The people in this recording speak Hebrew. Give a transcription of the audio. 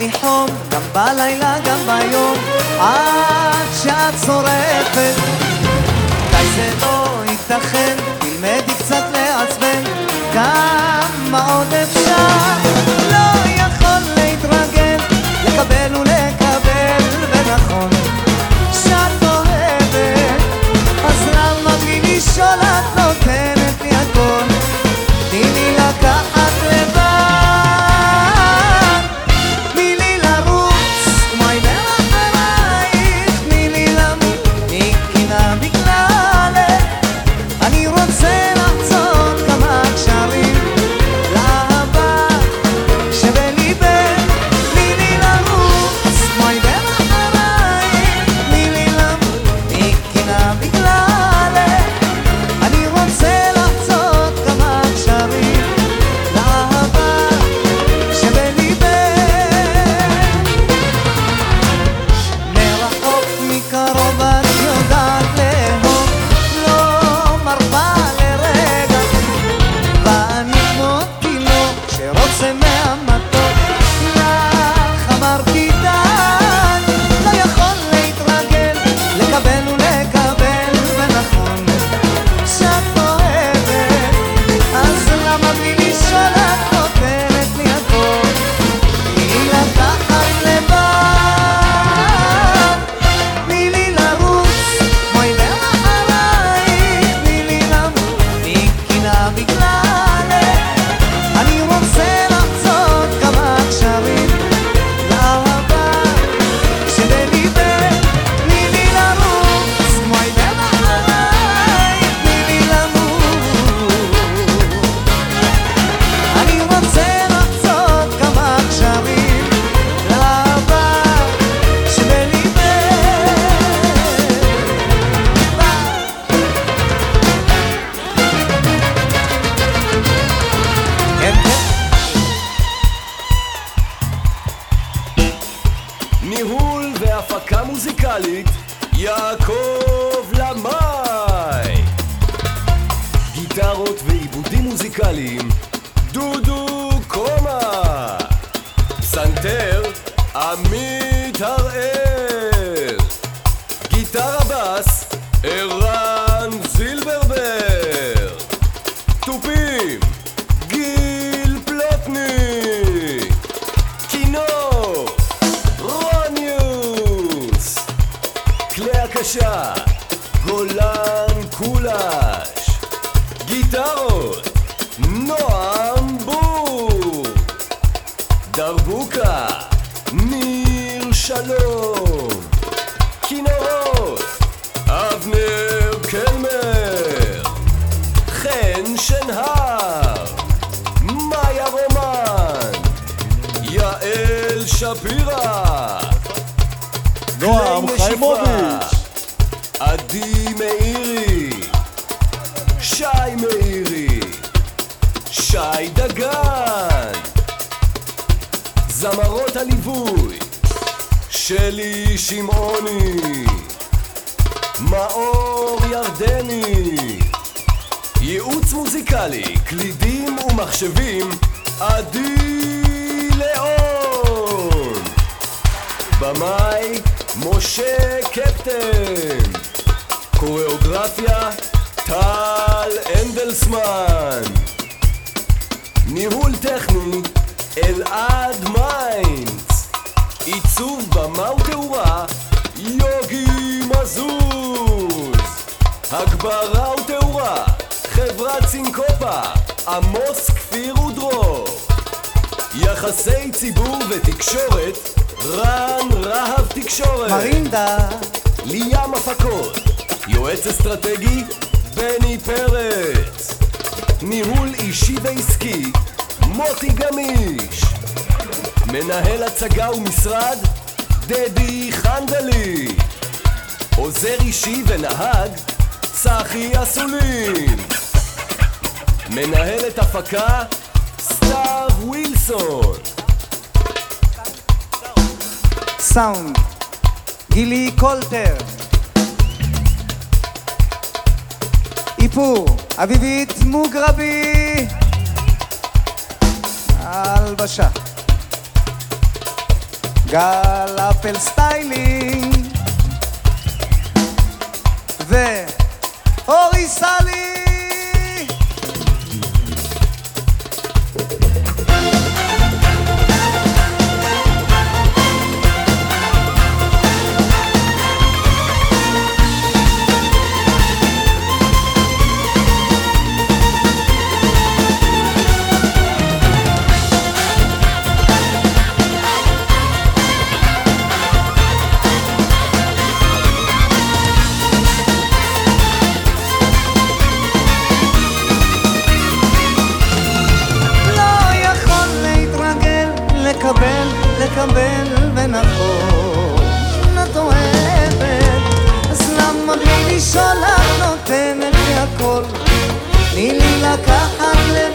מחום, גם בלילה, גם ביום, עד שאת צורפת. אולי זה לא ייתכן, תלמדי קצת לעצבן, כאן מוזיקלית יעקב למאי. גיטרות ועיבודים מוזיקליים דודו קומה. פסנתר עמית חיימוביץ'. עדי מאירי. שי מאירי. שי דגן. זמרות הליווי. שלי שמעוני. מאור ירדני. ייעוץ מוזיקלי, קלידים ומחשבים, עדי ליאון במאי, משה קפטן. קוריאוגרפיה, טל אנדלסמן. ניהול טכני, אלעד מיינץ. עיצוב במה ותאורה, יוגי מזוז. הגברה ותאורה, חברת סינקופה, עמוס כפיר ודרור. יחסי ציבור ותקשורת, רן רהב תקשורת מרינדה ליאם הפקות, יועץ אסטרטגי, בני פרץ. ניהול אישי ועסקי, מוטי גמיש. מנהל הצגה ומשרד, דדי חנדלי. עוזר אישי ונהג, צחי אסולין. מנהלת הפקה, סתיו ווילסון. סאונד גילי קולטר איפור אביבית מוגרבי הלבשה גל אפל סטיילינג ואורי סלי ונחוש את אוהבת אז למה בלי לשאול את נותנת לי הכל? תני לי לקחת לבד